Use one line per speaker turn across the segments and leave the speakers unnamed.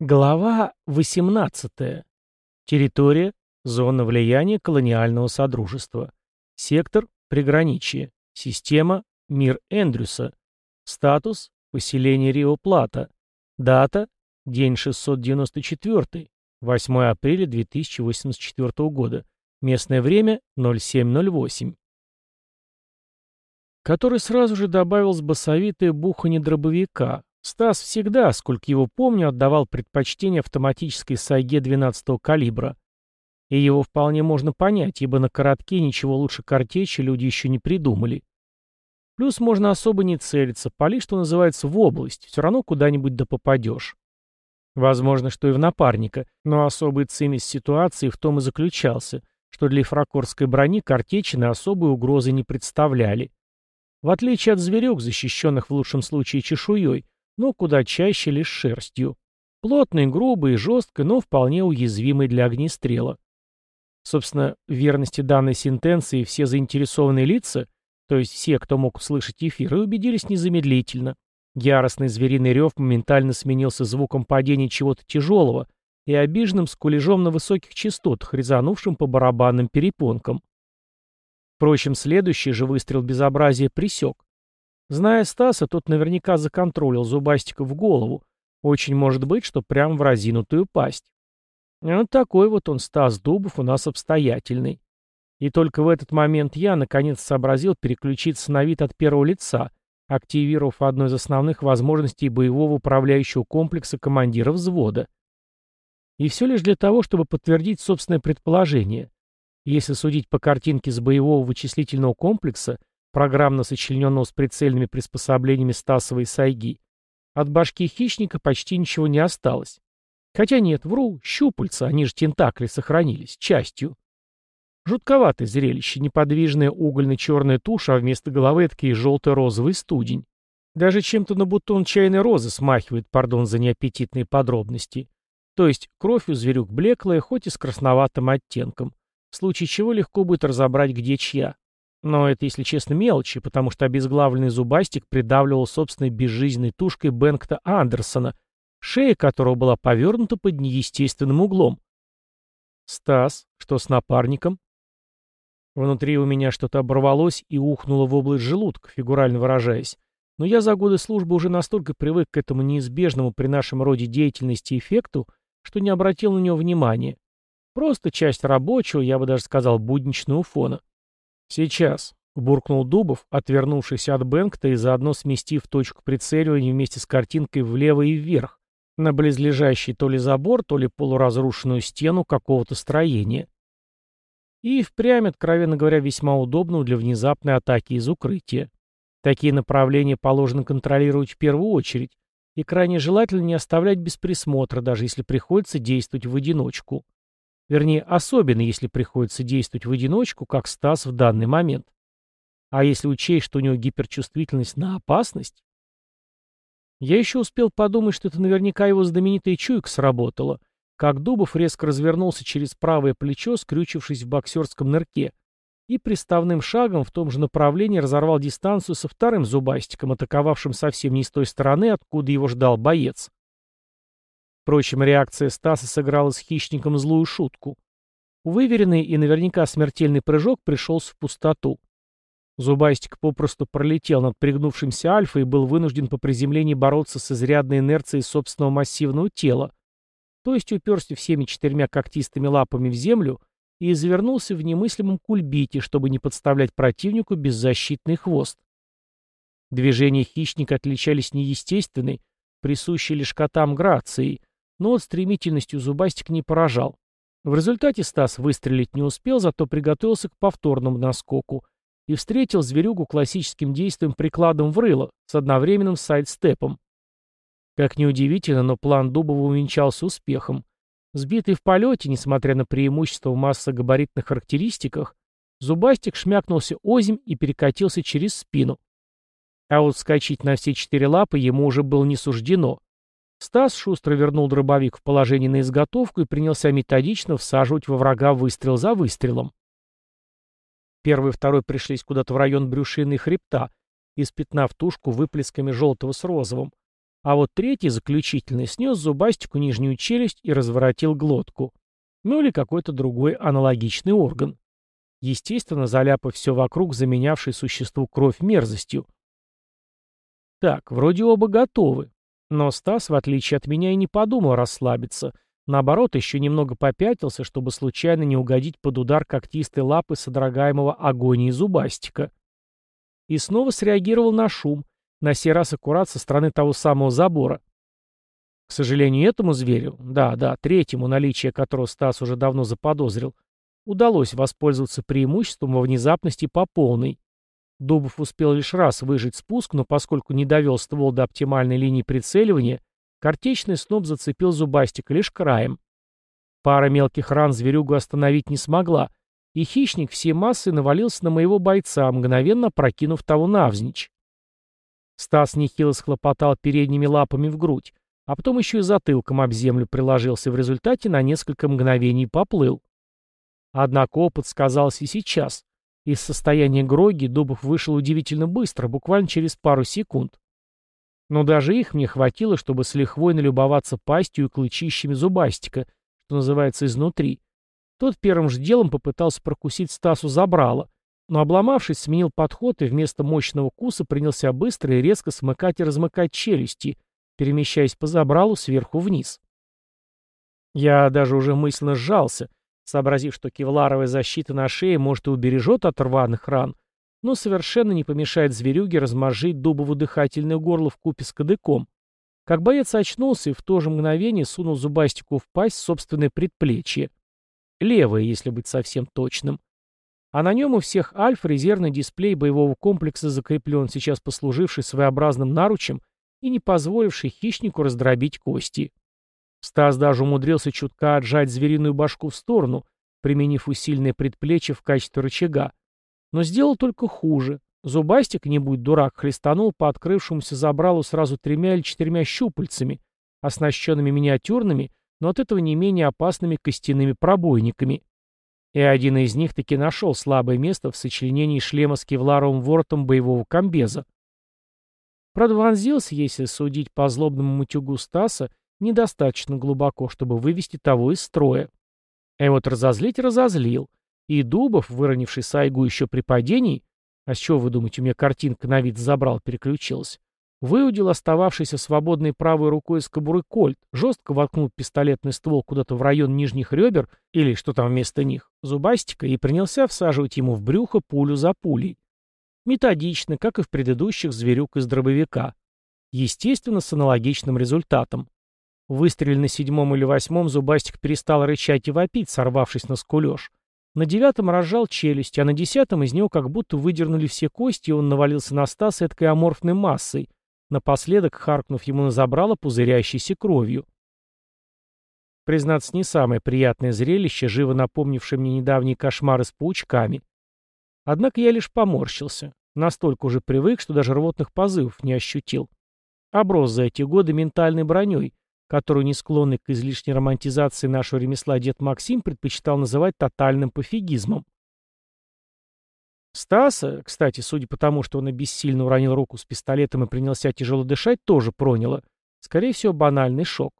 Глава 18. Территория. Зона влияния колониального содружества. Сектор. Приграничье. Система. Мир Эндрюса. Статус. Поселение Рио-Плата. Дата. День 694. 8 апреля 2084 года. Местное время 0708. Который сразу же добавил с басовитое бухание дробовика, Стас всегда, сколько его помню, отдавал предпочтение автоматической сайге 12-го калибра. И его вполне можно понять, ибо на коротке ничего лучше картечи люди еще не придумали. Плюс можно особо не целиться, пали, что называется, в область, все равно куда-нибудь да попадешь. Возможно, что и в напарника, но особый цимис ситуации в том и заключался, что для фракорской брони картечины особой угрозы не представляли. В отличие от зверек, защищенных в лучшем случае чешуей, но куда чаще лишь шерстью. Плотной, грубой и жесткой, но вполне уязвимой для огнестрела. Собственно, в верности данной сентенции все заинтересованные лица, то есть все, кто мог услышать эфир, и убедились незамедлительно. Яростный звериный рев моментально сменился звуком падения чего-то тяжелого и обиженным скулежом на высоких частотах, резанувшим по барабанным перепонкам. Впрочем, следующий же выстрел безобразия присек. Зная Стаса, тот наверняка законтролил зубастика в голову. Очень может быть, что прям в разинутую пасть. Вот такой вот он, Стас Дубов, у нас обстоятельный. И только в этот момент я, наконец, сообразил переключиться на вид от первого лица, активировав одну из основных возможностей боевого управляющего комплекса командира взвода. И все лишь для того, чтобы подтвердить собственное предположение. Если судить по картинке с боевого вычислительного комплекса, программно сочлененного с прицельными приспособлениями Стасовой сайги, от башки хищника почти ничего не осталось. Хотя нет, вру, щупальца, они же тентакли сохранились, частью. Жутковатое зрелище, неподвижная угольно-черная туша, а вместо головы такие желто-розовый студень. Даже чем-то на бутон чайной розы смахивает, пардон за неаппетитные подробности. То есть кровь у зверюк блеклая, хоть и с красноватым оттенком, в случае чего легко будет разобрать, где чья. Но это, если честно, мелочи, потому что обезглавленный зубастик придавливал собственной безжизненной тушкой Бэнкта Андерсона, шея которого была повернута под неестественным углом. «Стас, что с напарником?» Внутри у меня что-то оборвалось и ухнуло в область желудка, фигурально выражаясь. Но я за годы службы уже настолько привык к этому неизбежному при нашем роде деятельности эффекту, что не обратил на него внимания. Просто часть рабочего, я бы даже сказал, будничного фона. «Сейчас», — буркнул Дубов, отвернувшись от Бэнкта и заодно сместив точку прицеливания вместе с картинкой влево и вверх, на близлежащий то ли забор, то ли полуразрушенную стену какого-то строения. И впрямь, откровенно говоря, весьма удобно для внезапной атаки из укрытия. Такие направления положено контролировать в первую очередь, и крайне желательно не оставлять без присмотра, даже если приходится действовать в одиночку. Вернее, особенно если приходится действовать в одиночку, как Стас в данный момент. А если учесть, что у него гиперчувствительность на опасность? Я еще успел подумать, что это наверняка его знаменитая чуйка сработала, как Дубов резко развернулся через правое плечо, скрючившись в боксерском нырке, и приставным шагом в том же направлении разорвал дистанцию со вторым зубастиком, атаковавшим совсем не с той стороны, откуда его ждал боец. Впрочем, реакция Стаса сыграла с хищником злую шутку. Выверенный и наверняка смертельный прыжок пришелся в пустоту. Зубастик попросту пролетел над пригнувшимся Альфа и был вынужден по приземлении бороться с изрядной инерцией собственного массивного тела, то есть уперся всеми четырьмя когтистыми лапами в землю и извернулся в немыслимом кульбите, чтобы не подставлять противнику беззащитный хвост. Движения хищника отличались неестественной, присущей лишь котам грацией, но вот стремительностью зубастик не поражал. В результате Стас выстрелить не успел, зато приготовился к повторному наскоку и встретил зверюгу классическим действием прикладом в рыло с одновременным сайдстепом. Как неудивительно, но план Дубова увенчался успехом. Сбитый в полете, несмотря на преимущество в массогабаритных характеристиках, зубастик шмякнулся озимь и перекатился через спину. А вот скачать на все четыре лапы ему уже было не суждено. Стас шустро вернул дробовик в положение на изготовку и принялся методично всаживать во врага выстрел за выстрелом. Первый и второй пришлись куда-то в район брюшины и хребта, испятнав тушку выплесками желтого с розовым, А вот третий, заключительный, снес зубастику нижнюю челюсть и разворотил глотку. Ну или какой-то другой аналогичный орган. Естественно, заляпав все вокруг, заменявшей существу кровь мерзостью. Так, вроде оба готовы. Но Стас, в отличие от меня, и не подумал расслабиться. Наоборот, еще немного попятился, чтобы случайно не угодить под удар когтистой лапы содрогаемого агонии зубастика. И снова среагировал на шум, на сей раз аккурат со стороны того самого забора. К сожалению, этому зверю, да, да, третьему, наличие которого Стас уже давно заподозрил, удалось воспользоваться преимуществом во внезапности по полной. Дубов успел лишь раз выжать спуск, но поскольку не довел ствол до оптимальной линии прицеливания, картечный сноп зацепил зубастика лишь краем. Пара мелких ран зверюгу остановить не смогла, и хищник всей массой навалился на моего бойца, мгновенно прокинув того навзничь. Стас нехило схлопотал передними лапами в грудь, а потом еще и затылком об землю приложился, в результате на несколько мгновений поплыл. Однако опыт сказался и сейчас. Из состояния Гроги Дубов вышел удивительно быстро, буквально через пару секунд. Но даже их мне хватило, чтобы с лихвой налюбоваться пастью и клычищами зубастика, что называется, изнутри. Тот первым же делом попытался прокусить Стасу забрало, но, обломавшись, сменил подход и вместо мощного куса принялся быстро и резко смыкать и размыкать челюсти, перемещаясь по забралу сверху вниз. Я даже уже мысленно сжался, сообразив, что кевларовая защита на шее может и убережет от рваных ран, но совершенно не помешает зверюге размозжить дубову дыхательное горло в купе с кадыком. Как боец очнулся и в то же мгновение сунул зубастику в пасть собственное предплечье. Левое, если быть совсем точным. А на нем у всех альф резервный дисплей боевого комплекса закреплен, сейчас послуживший своеобразным наручем и не позволивший хищнику раздробить кости. Стас даже умудрился чутка отжать звериную башку в сторону, применив усиленное предплечье в качестве рычага. Но сделал только хуже. Зубастик, не будь дурак, хлестанул по открывшемуся забралу сразу тремя или четырьмя щупальцами, оснащенными миниатюрными, но от этого не менее опасными костяными пробойниками. И один из них таки нашел слабое место в сочленении шлема с кевларовым воротом боевого комбеза. Правда, вонзился, если судить по злобному мутюгу Стаса, недостаточно глубоко, чтобы вывести того из строя. А вот разозлить разозлил. И Дубов, выронивший Сайгу еще при падении, а с чего вы думаете, у меня картинка на вид забрал, переключилась, выудил остававшийся свободной правой рукой из кобуры кольт, жестко воткнул пистолетный ствол куда-то в район нижних ребер, или что там вместо них, зубастика, и принялся всаживать ему в брюхо пулю за пулей. Методично, как и в предыдущих зверюк из дробовика. Естественно, с аналогичным результатом. Выстрелили на седьмом или восьмом, зубастик перестал рычать и вопить, сорвавшись на скулеж. На девятом разжал челюсть, а на десятом из него как будто выдернули все кости, и он навалился на Стаса эткой аморфной массой, напоследок харкнув ему на забрало пузырящейся кровью. Признаться, не самое приятное зрелище, живо напомнившее мне недавние кошмары с паучками. Однако я лишь поморщился. Настолько уже привык, что даже рвотных позывов не ощутил. Оброс за эти годы ментальной броней, которую не склонный к излишней романтизации нашего ремесла дед Максим предпочитал называть тотальным пофигизмом. Стаса, кстати, судя по тому, что он бессильно уронил руку с пистолетом и принялся тяжело дышать, тоже проняло. Скорее всего, банальный шок.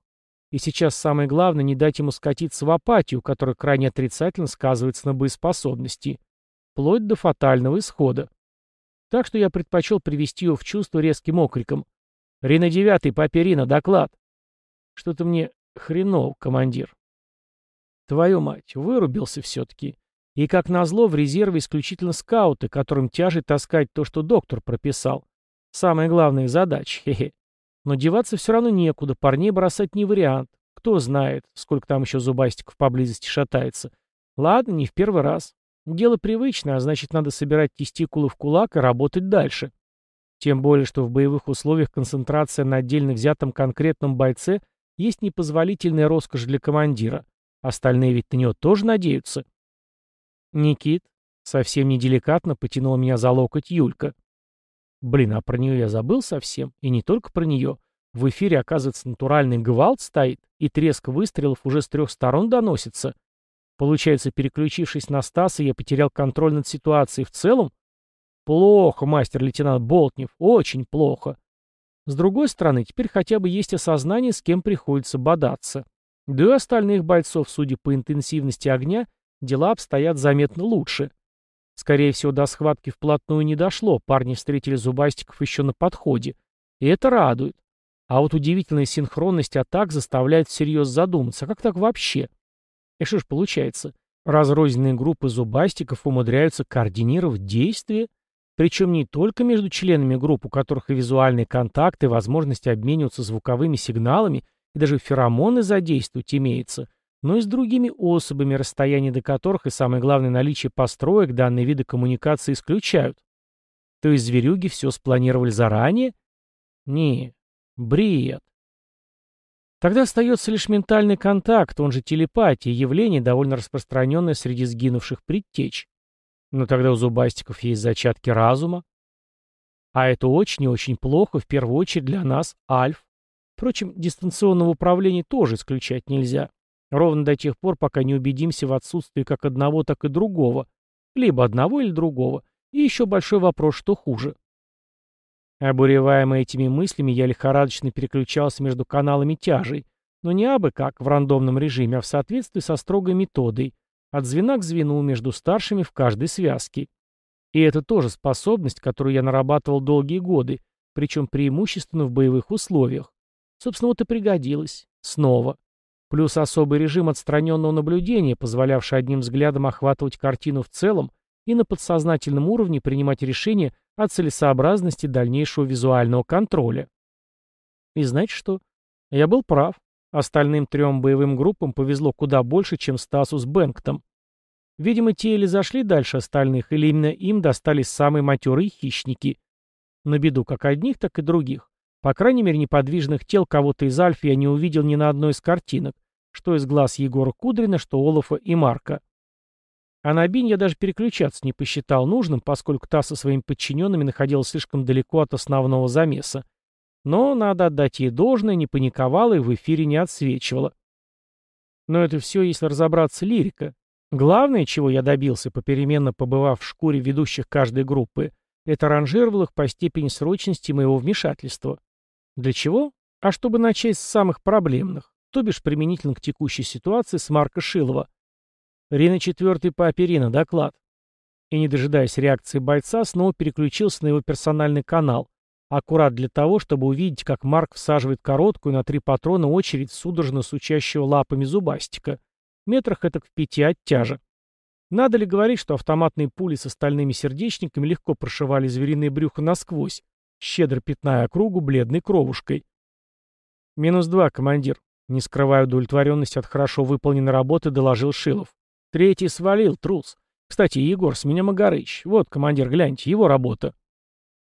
И сейчас самое главное не дать ему скатиться в апатию, которая крайне отрицательно сказывается на боеспособности. Вплоть до фатального исхода. Так что я предпочел привести его в чувство резким окриком. «Рина девятый, папе Рина, доклад!» Что-то мне хреново, командир. Твою мать, вырубился все-таки. И, как назло, в резерве исключительно скауты, которым тяжет таскать то, что доктор прописал. Самая главная задача, хе-хе. Но деваться все равно некуда, парней бросать не вариант. Кто знает, сколько там еще зубастиков поблизости шатается. Ладно, не в первый раз. Дело привычное, а значит, надо собирать тестикулы в кулак и работать дальше. Тем более, что в боевых условиях концентрация на отдельно взятом конкретном бойце – есть непозволительная роскошь для командира. Остальные ведь на него тоже надеются. Никит совсем неделикатно потянул меня за локоть Юлька. Блин, а про нее я забыл совсем. И не только про нее. В эфире, оказывается, натуральный гвалт стоит, и треск выстрелов уже с трех сторон доносится. Получается, переключившись на Стаса, я потерял контроль над ситуацией в целом? Плохо, мастер-лейтенант Болтнев, очень плохо. С другой стороны, теперь хотя бы есть осознание, с кем приходится бодаться. Да и остальных бойцов, судя по интенсивности огня, дела обстоят заметно лучше. Скорее всего, до схватки вплотную не дошло, парни встретили зубастиков еще на подходе. И это радует. А вот удивительная синхронность атак заставляет всерьез задуматься, а как так вообще? И что ж получается, разрозненные группы зубастиков умудряются координировать действия, причем не только между членами групп, у которых и визуальные контакты, и возможность обмениваться звуковыми сигналами, и даже феромоны задействовать имеется, но и с другими особами, расстояние до которых и, самое главное, наличие построек данные виды коммуникации исключают. То есть зверюги все спланировали заранее? Не, бред. Тогда остается лишь ментальный контакт, он же телепатия, явление, довольно распространенное среди сгинувших предтеч. Но тогда у зубастиков есть зачатки разума. А это очень и очень плохо, в первую очередь для нас, альф. Впрочем, дистанционного управления тоже исключать нельзя. Ровно до тех пор, пока не убедимся в отсутствии как одного, так и другого. Либо одного или другого. И еще большой вопрос, что хуже. Обуреваемый этими мыслями, я лихорадочно переключался между каналами тяжей, но не абы как, в рандомном режиме, а в соответствии со строгой методой, от звена к звену между старшими в каждой связке. И это тоже способность, которую я нарабатывал долгие годы, причем преимущественно в боевых условиях. Собственно, вот и пригодилось. Снова. Плюс особый режим отстраненного наблюдения, позволявший одним взглядом охватывать картину в целом и на подсознательном уровне принимать решения о целесообразности дальнейшего визуального контроля. И знаете что? Я был прав. Остальным трем боевым группам повезло куда больше, чем Стасу с Бэнктом. Видимо, те или зашли дальше остальных, или именно им достались самые матерые хищники. На беду как одних, так и других. По крайней мере, неподвижных тел кого-то из Альфи я не увидел ни на одной из картинок, что из глаз Егора Кудрина, что Олафа и Марка. А на Бинь я даже переключаться не посчитал нужным, поскольку та со своими подчиненными находилась слишком далеко от основного замеса. Но, надо отдать ей должное, не паниковала и в эфире не отсвечивала. Но это все, если разобраться, лирика. Главное, чего я добился, попеременно побывав в шкуре ведущих каждой группы, это ранжировал их по степени срочности моего вмешательства. Для чего? А чтобы начать с самых проблемных, то бишь применительно к текущей ситуации с Марка Шилова. Рина четвертый по Аперина, доклад. И не дожидаясь реакции бойца, снова переключился на его персональный канал, аккурат для того, чтобы увидеть, как Марк всаживает короткую на три патрона очередь судорожно сучащего лапами зубастика, метрах это в пяти от тяжа. Надо ли говорить, что автоматные пули с остальными сердечниками легко прошивали звериное брюхо насквозь, щедро пятная округу бледной кровушкой. «Минус два, командир», — не скрывая удовлетворенность от хорошо выполненной работы, доложил Шилов. «Третий свалил, трус. Кстати, Егор, с меня Магарыч. Вот, командир, гляньте, его работа».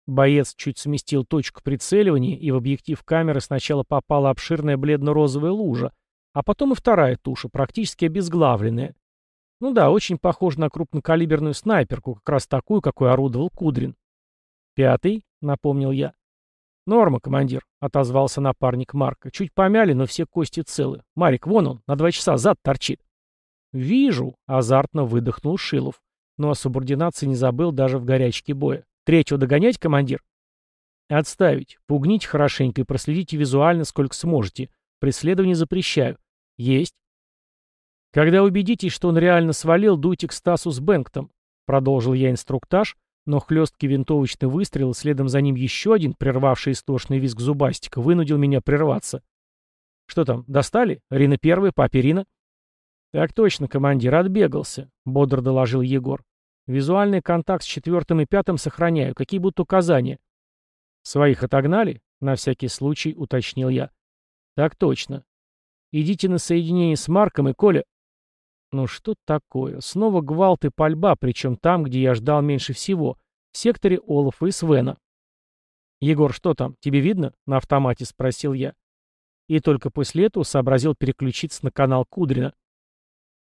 Боец чуть сместил точку прицеливания, и в объектив камеры сначала попала обширная бледно-розовая лужа, а потом и вторая туша, практически обезглавленная. Ну да, очень похож на крупнокалиберную снайперку, как раз такую, какой орудовал Кудрин. «Пятый», — напомнил я. «Норма, командир», — отозвался напарник Марка. «Чуть помяли, но все кости целы. Марик, вон он, на два часа зад торчит». «Вижу», — азартно выдохнул Шилов. Но о субординации не забыл даже в горячке боя. «Третьего догонять, командир?» «Отставить. Пугните хорошенько и проследите визуально, сколько сможете. Преследование запрещаю». «Есть». «Когда убедитесь, что он реально свалил, дуйте к Стасу с Бэнктом», — продолжил я инструктаж, но хлесткий винтовочный выстрел, следом за ним еще один, прервавший истошный визг зубастика, вынудил меня прерваться. «Что там, достали? Рина первая, папе Рина?» «Так точно, командир, отбегался», — бодро доложил Егор. «Визуальный контакт с четвертым и пятым сохраняю. Какие будут указания?» «Своих отогнали?» — на всякий случай уточнил я. «Так точно. Идите на соединение с Марком и Коля...» Ну что такое? Снова гвалт и пальба, причем там, где я ждал меньше всего, в секторе Олафа и Свена. «Егор, что там? Тебе видно?» — на автомате спросил я. И только после этого сообразил переключиться на канал Кудрина.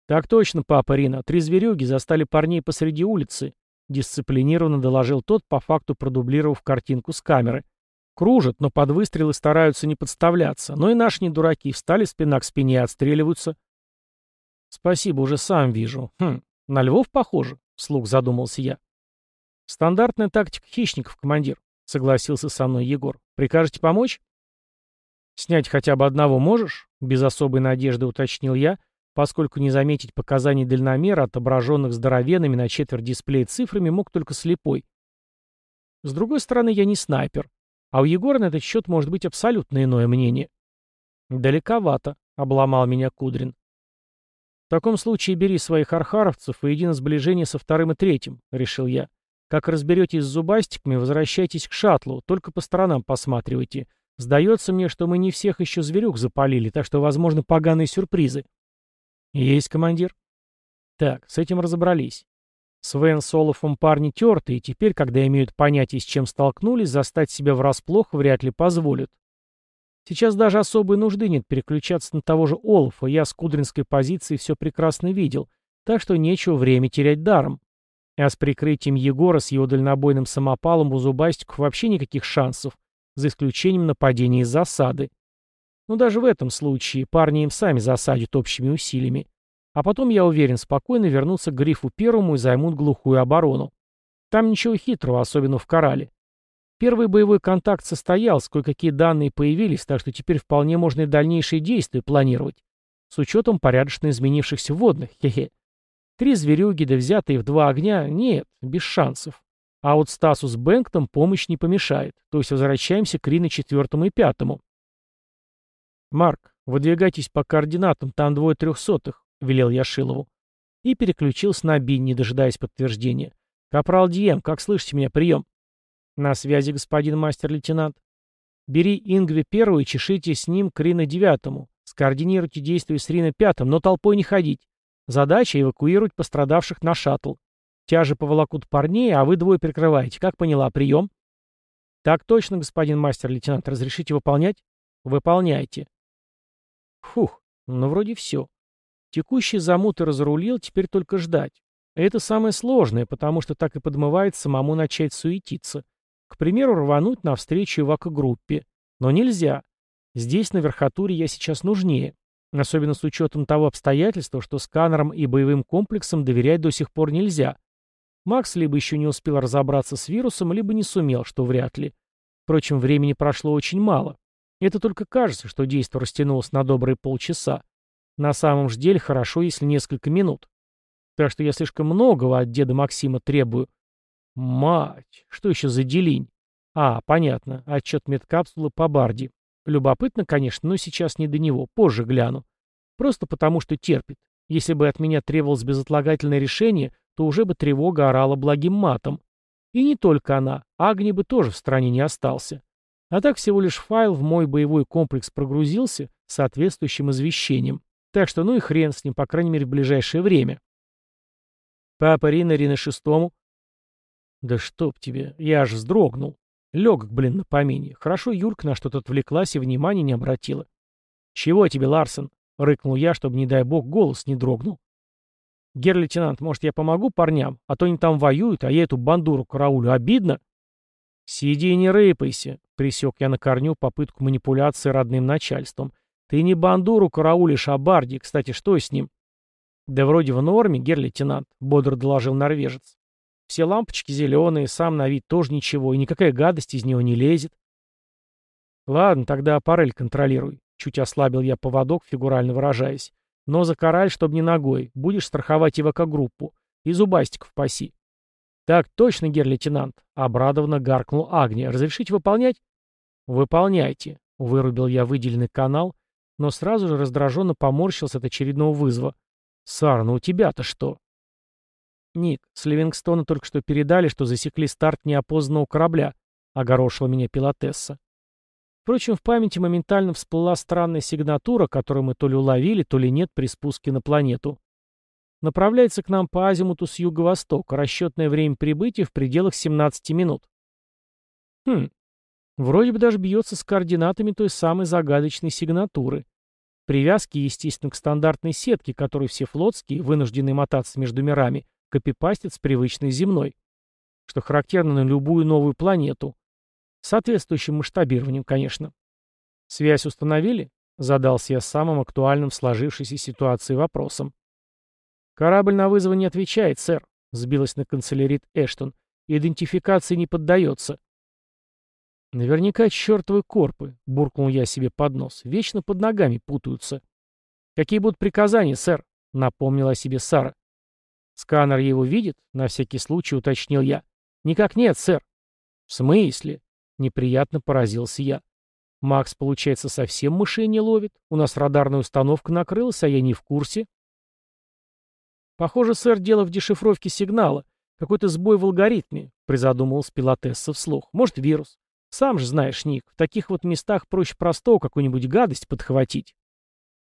«Так точно, папа Рина. Три зверюги застали парней посреди улицы», — дисциплинированно доложил тот, по факту продублировав картинку с камеры. «Кружат, но под выстрелы стараются не подставляться. Но и наши не дураки. Встали спина к спине и отстреливаются. Спасибо, уже сам вижу. Хм, на львов похоже, вслух задумался я. Стандартная тактика хищников, командир, согласился со мной Егор. Прикажете помочь?» «Снять хотя бы одного можешь?» — без особой надежды уточнил я, поскольку не заметить показаний дальномера, отображенных здоровенными на четверть дисплея цифрами, мог только слепой. С другой стороны, я не снайпер, а у Егора на этот счет может быть абсолютно иное мнение. «Далековато», — обломал меня Кудрин. «В таком случае бери своих архаровцев и иди на сближение со вторым и третьим», — решил я. «Как разберетесь с зубастиками, возвращайтесь к шаттлу, только по сторонам посматривайте. Сдается мне, что мы не всех еще зверюк запалили, так что, возможно, поганые сюрпризы». «Есть, командир». Так, с этим разобрались. С Олафом парни тертые, и теперь, когда имеют понятие, с чем столкнулись, застать себя врасплох вряд ли позволят. Сейчас даже особой нужды нет переключаться на того же Олафа, я с кудринской позиции все прекрасно видел, так что нечего время терять даром. А с прикрытием Егора с его дальнобойным самопалом у зубастиков вообще никаких шансов, за исключением нападения из засады. Но даже в этом случае парни им сами засадят общими усилиями. А потом, я уверен, спокойно вернутся к Грифу Первому и займут глухую оборону. Там ничего хитрого, особенно в Корале. Первый боевой контакт состоялся, кое-какие данные появились, так что теперь вполне можно и дальнейшие действия планировать. С учетом порядочно изменившихся водных, хе-хе. Три зверюги, да взятые в два огня, нет, без шансов. А вот Стасу с Бэнктом помощь не помешает, то есть возвращаемся к Рине четвертому и пятому. «Марк, выдвигайтесь по координатам, там двое трехсотых», — велел я Шилову. И переключился на Бин, не дожидаясь подтверждения. «Капрал Дием, как слышите меня? Прием!» «На связи, господин мастер-лейтенант». «Бери Ингве первую и чешите с ним к Рина девятому. Скоординируйте действия с Рина пятым, но толпой не ходить. Задача — эвакуировать пострадавших на шаттл. Тяжи поволокут парней, а вы двое прикрываете. Как поняла? Прием?» «Так точно, господин мастер-лейтенант. Разрешите выполнять?» «Выполняйте». Фух, ну вроде все. Текущий замут и разрулил, теперь только ждать. Это самое сложное, потому что так и подмывает самому начать суетиться. К примеру, рвануть навстречу эвакогруппе. Но нельзя. Здесь, на верхотуре, я сейчас нужнее. Особенно с учетом того обстоятельства, что сканерам и боевым комплексам доверять до сих пор нельзя. Макс либо еще не успел разобраться с вирусом, либо не сумел, что вряд ли. Впрочем, времени прошло очень мало. Это только кажется, что действо растянулось на добрые полчаса. На самом же деле хорошо, если несколько минут. Так что я слишком многого от деда Максима требую. Мать, что еще за делинь? А, понятно, отчет медкапсулы по Барди. Любопытно, конечно, но сейчас не до него, позже гляну. Просто потому, что терпит. Если бы от меня требовалось безотлагательное решение, то уже бы тревога орала благим матом. И не только она, Агни бы тоже в стране не остался. А так всего лишь файл в мой боевой комплекс прогрузился соответствующим извещением. Так что ну и хрен с ним, по крайней мере, в ближайшее время. Папа Рина, Рина шестому. Да чтоб тебе, я аж вздрогнул. Легок, блин, на помине. Хорошо Юлька на что-то отвлеклась и внимания не обратила. «Чего тебе, Ларсен?» — рыкнул я, чтобы, не дай бог, голос не дрогнул. «Гер-лейтенант, может, я помогу парням? А то они там воюют, а я эту бандуру караулю. Обидно?» «Сиди и не рыпайся», — присек я на корню попытку манипуляции родным начальством. «Ты не бандуру караулишь, а барди. Кстати, что с ним?» «Да вроде в норме, гер-лейтенант», — бодро доложил норвежец. «Все лампочки зеленые, сам на вид тоже ничего, и никакая гадость из него не лезет». «Ладно, тогда аппарель контролируй», — чуть ослабил я поводок, фигурально выражаясь. «Но за кораль, чтобы не ногой. Будешь страховать ИВК-группу. И зубастиков паси. «Так точно, гер-лейтенант», — обрадованно гаркнул Агния. «Разрешите выполнять?» «Выполняйте», — вырубил я выделенный канал, но сразу же раздраженно поморщился от очередного вызова. «Сар, ну у тебя-то что?» «Ник, с Ливингстона только что передали, что засекли старт неопознанного корабля», — огорошила меня пилотесса. Впрочем, в памяти моментально всплыла странная сигнатура, которую мы то ли уловили, то ли нет при спуске на планету. Направляется к нам по азимуту с юго-востока. Расчетное время прибытия в пределах 17 минут. Хм. Вроде бы даже бьется с координатами той самой загадочной сигнатуры. Привязки, естественно, к стандартной сетке, которую все флотские, вынужденные мотаться между мирами, копипастят с привычной земной. Что характерно на любую новую планету. Соответствующим масштабированием, конечно. Связь установили? Задался я самым актуальным в сложившейся ситуации вопросом. «Корабль на вызовы не отвечает, сэр», — сбилась на канцелярит Эштон. «Идентификации не поддается». Наверняка чертовы корпы, буркнул я себе под нос. Вечно под ногами путаются. Какие будут приказания, сэр? Напомнила себе Сара. Сканер его видит? На всякий случай уточнил я. Никак нет, сэр. В смысле? Неприятно поразился я. Макс, получается, совсем мышей не ловит? У нас радарная установка накрылась, а я не в курсе. Похоже, сэр, дело в дешифровке сигнала. Какой-то сбой в алгоритме, призадумался пилотесса вслух. Может, вирус. Сам же знаешь, Ник, в таких вот местах проще простого какую-нибудь гадость подхватить.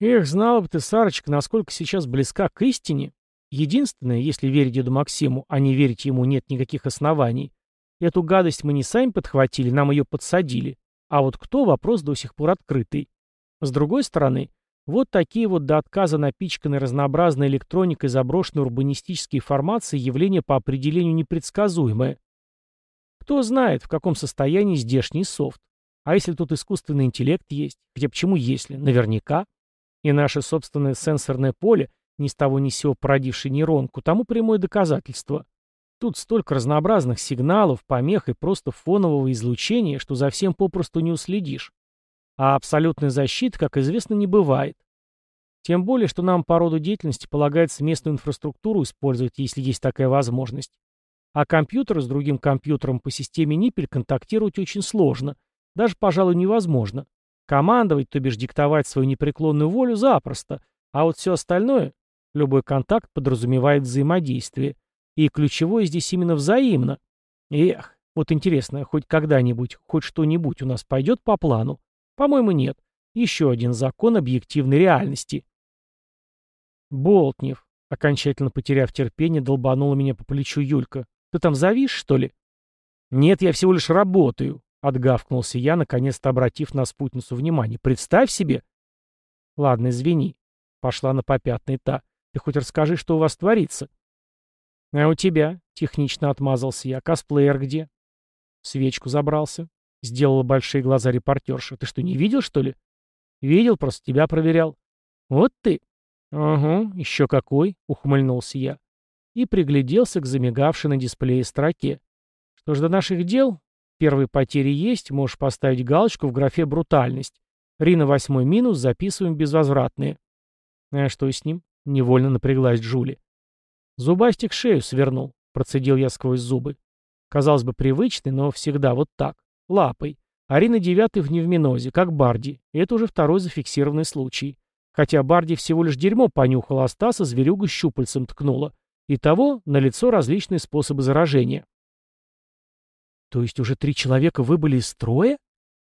Эх, знала бы ты, Сарочка, насколько сейчас близка к истине. Единственное, если верить деду Максиму, а не верить ему нет никаких оснований, эту гадость мы не сами подхватили, нам ее подсадили. А вот кто, вопрос до сих пор открытый. С другой стороны, вот такие вот до отказа напичканные разнообразной электроникой заброшенные урбанистические формации явления по определению непредсказуемое. Кто знает, в каком состоянии здешний софт. А если тут искусственный интеллект есть? Хотя почему если? Наверняка. И наше собственное сенсорное поле, ни с того ни сего породившее нейронку, тому прямое доказательство. Тут столько разнообразных сигналов, помех и просто фонового излучения, что за всем попросту не уследишь. А абсолютной защиты, как известно, не бывает. Тем более, что нам по роду деятельности полагается местную инфраструктуру использовать, если есть такая возможность. А компьютер с другим компьютером по системе Ниппель контактировать очень сложно, даже, пожалуй, невозможно. Командовать, то бишь диктовать свою непреклонную волю, запросто, а вот все остальное, любой контакт подразумевает взаимодействие. И ключевое здесь именно взаимно. Эх, вот интересно, хоть когда-нибудь, хоть что-нибудь у нас пойдет по плану? По-моему, нет. Еще один закон объективной реальности. Болтнев, окончательно потеряв терпение, долбанула меня по плечу Юлька. Ты там завис, что ли? Нет, я всего лишь работаю, отгавкнулся я, наконец-то обратив на спутницу внимание. Представь себе. Ладно, извини. Пошла на попятный та. Ты хоть расскажи, что у вас творится. «А у тебя?» — технично отмазался я. «Косплеер где?» Свечку забрался. Сделала большие глаза репортерша. «Ты что, не видел, что ли?» «Видел, просто тебя проверял». «Вот ты!» «Угу, еще какой!» — ухмыльнулся я. И пригляделся к замигавшей на дисплее строке. «Что ж до наших дел? Первые потери есть, можешь поставить галочку в графе «Брутальность». Рина восьмой минус, записываем безвозвратные». «А что с ним?» — невольно напряглась Джули. Зубастик шею свернул, процедил я сквозь зубы. Казалось бы, привычный, но всегда вот так, лапой. Арина девятый в невминозе, как Барди, это уже второй зафиксированный случай. Хотя Барди всего лишь дерьмо понюхала, а Стаса зверюга щупальцем ткнула. Итого, налицо различные способы заражения. То есть уже три человека выбыли из строя?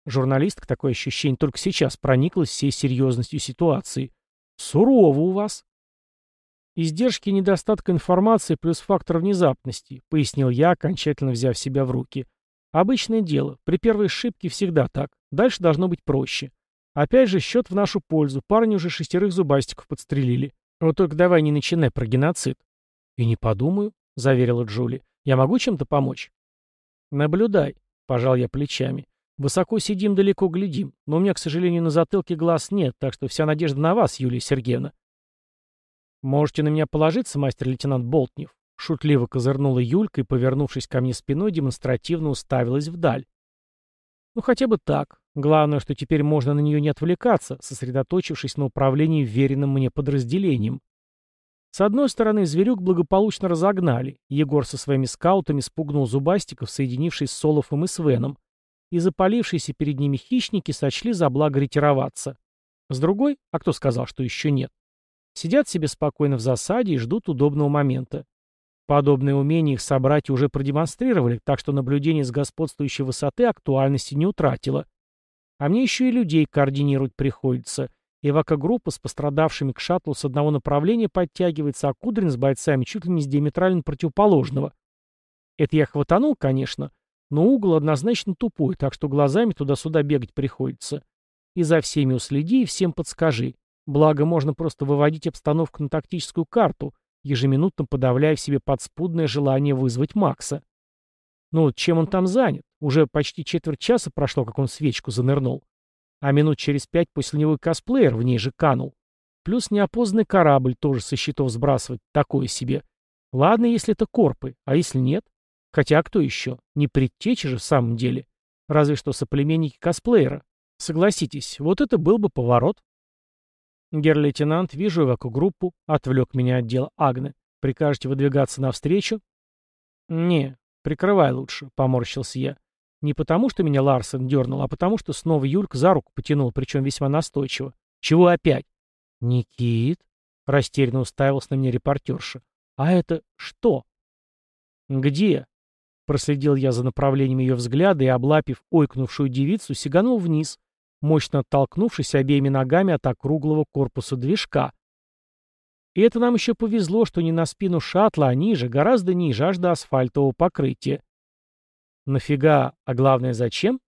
Журналистка, такое ощущение, только сейчас прониклась всей серьезностью ситуации. Сурово у вас. «Издержки недостатка информации плюс фактор внезапности», — пояснил я, окончательно взяв себя в руки. «Обычное дело. При первой ошибке всегда так. Дальше должно быть проще. Опять же, счет в нашу пользу. Парни уже шестерых зубастиков подстрелили. Вот только давай не начинай про геноцид». «И не подумаю», — заверила Джули. «Я могу чем-то помочь?» «Наблюдай», — пожал я плечами. «Высоко сидим, далеко глядим. Но у меня, к сожалению, на затылке глаз нет, так что вся надежда на вас, Юлия Сергеевна». «Можете на меня положиться, мастер-лейтенант Болтнев?» Шутливо козырнула Юлька и, повернувшись ко мне спиной, демонстративно уставилась вдаль. «Ну, хотя бы так. Главное, что теперь можно на нее не отвлекаться, сосредоточившись на управлении веренным мне подразделением. С одной стороны, зверюк благополучно разогнали. Егор со своими скаутами спугнул зубастиков, соединившись с Солофом и Свеном. И запалившиеся перед ними хищники сочли за благо ретироваться. С другой, а кто сказал, что еще нет? Сидят себе спокойно в засаде и ждут удобного момента. Подобное умение их собратья уже продемонстрировали, так что наблюдение с господствующей высоты актуальности не утратило. А мне еще и людей координировать приходится. Эвакогруппа с пострадавшими к шаттлу с одного направления подтягивается, а Кудрин с бойцами чуть ли не с диаметрально противоположного. Это я хватанул, конечно, но угол однозначно тупой, так что глазами туда-сюда бегать приходится. И за всеми уследи и всем подскажи. Благо, можно просто выводить обстановку на тактическую карту, ежеминутно подавляя в себе подспудное желание вызвать Макса. Ну вот чем он там занят? Уже почти четверть часа прошло, как он свечку занырнул. А минут через пять после него и косплеер в ней же канул. Плюс неопознанный корабль тоже со счетов сбрасывать, такое себе. Ладно, если это корпы, а если нет? Хотя кто еще? Не предтечи же в самом деле. Разве что соплеменники косплеера. Согласитесь, вот это был бы поворот. Гер-лейтенант, вижу эваку-группу, отвлек меня от дела Агне. Прикажете выдвигаться навстречу? Не, прикрывай лучше, поморщился я. Не потому, что меня Ларсен дернул, а потому, что снова Юльк за руку потянул, причем весьма настойчиво. Чего опять? Никит? Растерянно уставился на меня репортерша. А это что? Где? Проследил я за направлением ее взгляда и, облапив ойкнувшую девицу, сиганул вниз, мощно оттолкнувшись обеими ногами от округлого корпуса движка. И это нам еще повезло, что не на спину шаттла, а ниже, гораздо ниже, аж до асфальтового покрытия. Нафига, а главное зачем?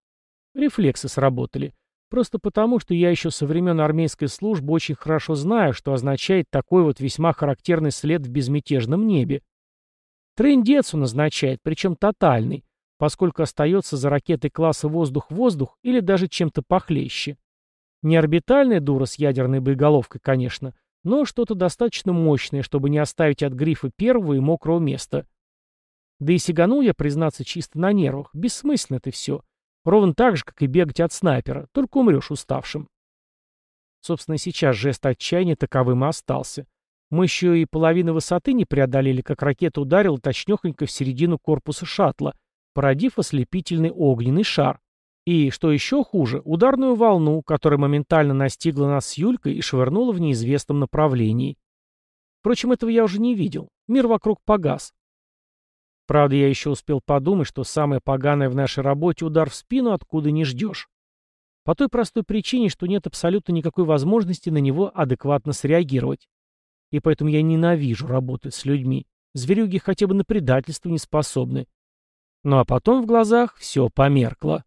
Рефлексы сработали. Просто потому, что я еще со времен армейской службы очень хорошо знаю, что означает такой вот весьма характерный след в безмятежном небе. Трендец он означает, причем тотальный, поскольку остается за ракетой класса воздух-воздух или даже чем-то похлеще. Не орбитальная дура с ядерной боеголовкой, конечно, но что-то достаточно мощное, чтобы не оставить от грифа первого и мокрого места. Да и сиганул я, признаться, чисто на нервах. Бессмысленно это все. Ровно так же, как и бегать от снайпера, только умрешь уставшим. Собственно, сейчас жест отчаяния таковым и остался. Мы еще и половину высоты не преодолели, как ракета ударила точнёхонько в середину корпуса шаттла, породив ослепительный огненный шар. И, что еще хуже, ударную волну, которая моментально настигла нас с Юлькой и швырнула в неизвестном направлении. Впрочем, этого я уже не видел. Мир вокруг погас. Правда, я еще успел подумать, что самое поганое в нашей работе — удар в спину, откуда не ждешь. По той простой причине, что нет абсолютно никакой возможности на него адекватно среагировать. И поэтому я ненавижу работать с людьми. Зверюги хотя бы на предательство не способны. Ну а потом в глазах все померкло.